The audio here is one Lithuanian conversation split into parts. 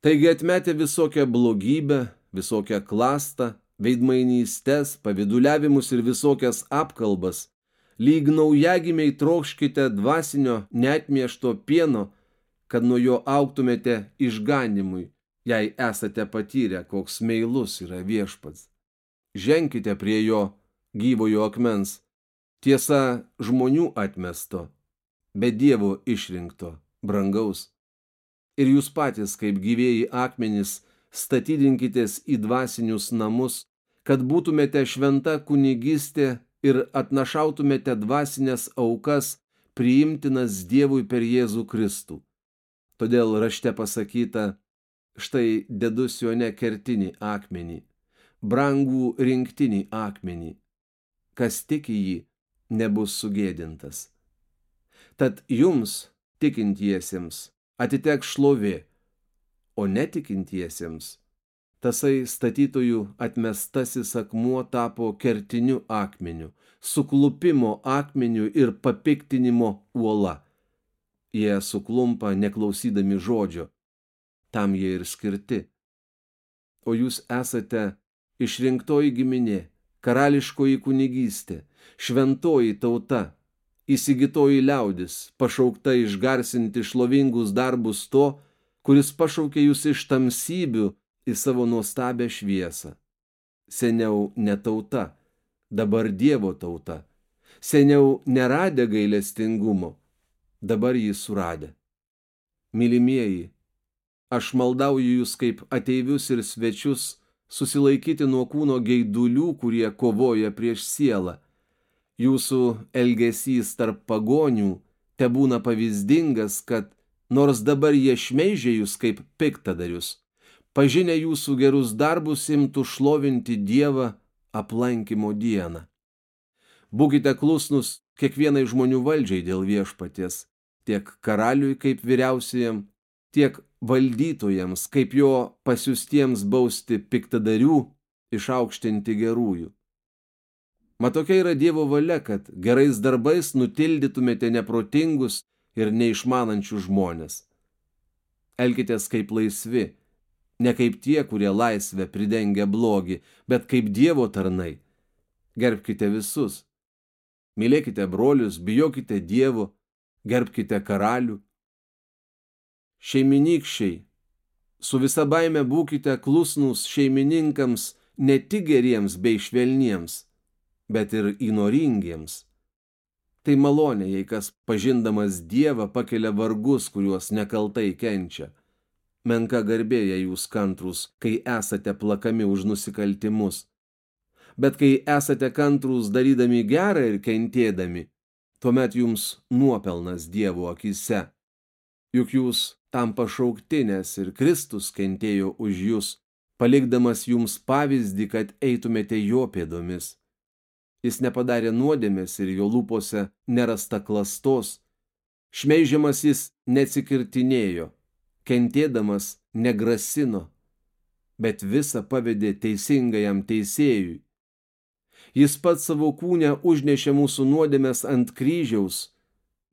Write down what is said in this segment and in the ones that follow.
Taigi atmetę visokią blogybę, visokią klastą, veidmainystės, paviduliavimus ir visokias apkalbas, lyg naujagimiai trokškite dvasinio netmiešto pieno, kad nuo jo auktumėte išganimui, jei esate patyrę, koks meilus yra viešpats. Ženkite prie jo gyvojo akmens, tiesa žmonių atmesto, bet Dievo išrinkto, brangaus. Ir jūs patys, kaip gyvėjai akmenys, statydinkitės į dvasinius namus, kad būtumėte šventa kunigystė ir atnašautumėte dvasinės aukas priimtinas Dievui per Jėzų Kristų. Todėl rašte pasakyta, štai dedu sione kertinį akmenį, brangų rinktinį akmenį, kas tiki jį, nebus sugėdintas. Tad jums, tikintiesiems, atiteks šlovė, o netikintiesiems tasai statytojų atmestasis akmuo tapo kertiniu akmeniu, suklupimo akmeniu ir papiktinimo uola. Jie suklumpa neklausydami žodžio, tam jie ir skirti. O jūs esate išrinktoji giminė, karališkoji kunigystė, šventoji tauta, įsigytoji liaudis, pašaukta išgarsinti šlovingus darbus to, kuris pašaukė jūs iš tamsybių į savo nuostabę šviesą. Seniau ne tauta, dabar Dievo tauta. Seniau neradę gailestingumo, dabar jį suradę. Mylimieji, aš maldauju jūs kaip ateivius ir svečius susilaikyti nuo kūno geidulių, kurie kovoja prieš sielą. Jūsų elgesys tarp pagonių te būna pavyzdingas, kad nors dabar jie šmeižia jūs kaip piktadarius, pažinę jūsų gerus darbus imtų šlovinti Dievą aplankimo dieną. Būkite klusnus kiekvienai žmonių valdžiai dėl viešpaties, tiek karaliui kaip vyriausiajam, tiek valdytojams, kaip jo pasiustiems bausti piktadarių, išaukštinti gerųjų. Mat tokia yra Dievo valia, kad gerais darbais nutildytumėte neprotingus ir neišmanančių žmonės. Elkitės kaip laisvi, ne kaip tie, kurie laisvę pridengia blogį, bet kaip Dievo tarnai. Gerbkite visus. Mylėkite brolius, bijokite Dievo, gerbkite karalių. Šeiminykščiai, su visa baime būkite klusnus šeimininkams ne tik geriems bei švelniems, bet ir įnoringiems. Tai malonė, jei kas pažindamas Dievą pakelia vargus, kuriuos nekaltai kenčia menka garbė, jei jūs kantrus, kai esate plakami už nusikaltimus. Bet kai esate kantrus darydami gerą ir kentėdami, tuomet jums nuopelnas Dievo akise. Juk jūs tam pašauktinės ir Kristus kentėjo už jūs, palikdamas jums pavyzdį, kad eitumėte jo pėdomis. Jis nepadarė nuodėmės ir jo lūpose nerasta klastos. Šmeižiamas jis neatsikirtinėjo kentėdamas negrasino, bet visą pavedė teisingajam teisėjui. Jis pats savo kūnę užnešė mūsų nuodėmės ant kryžiaus,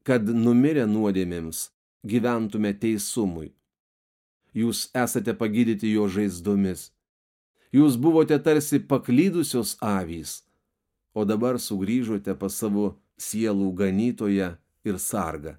kad numirę nuodėmėms gyventume teisumui. Jūs esate pagydyti jo žaizdomis. Jūs buvote tarsi paklydusios avys, o dabar sugrįžote pas savo sielų ganytoją ir sargą.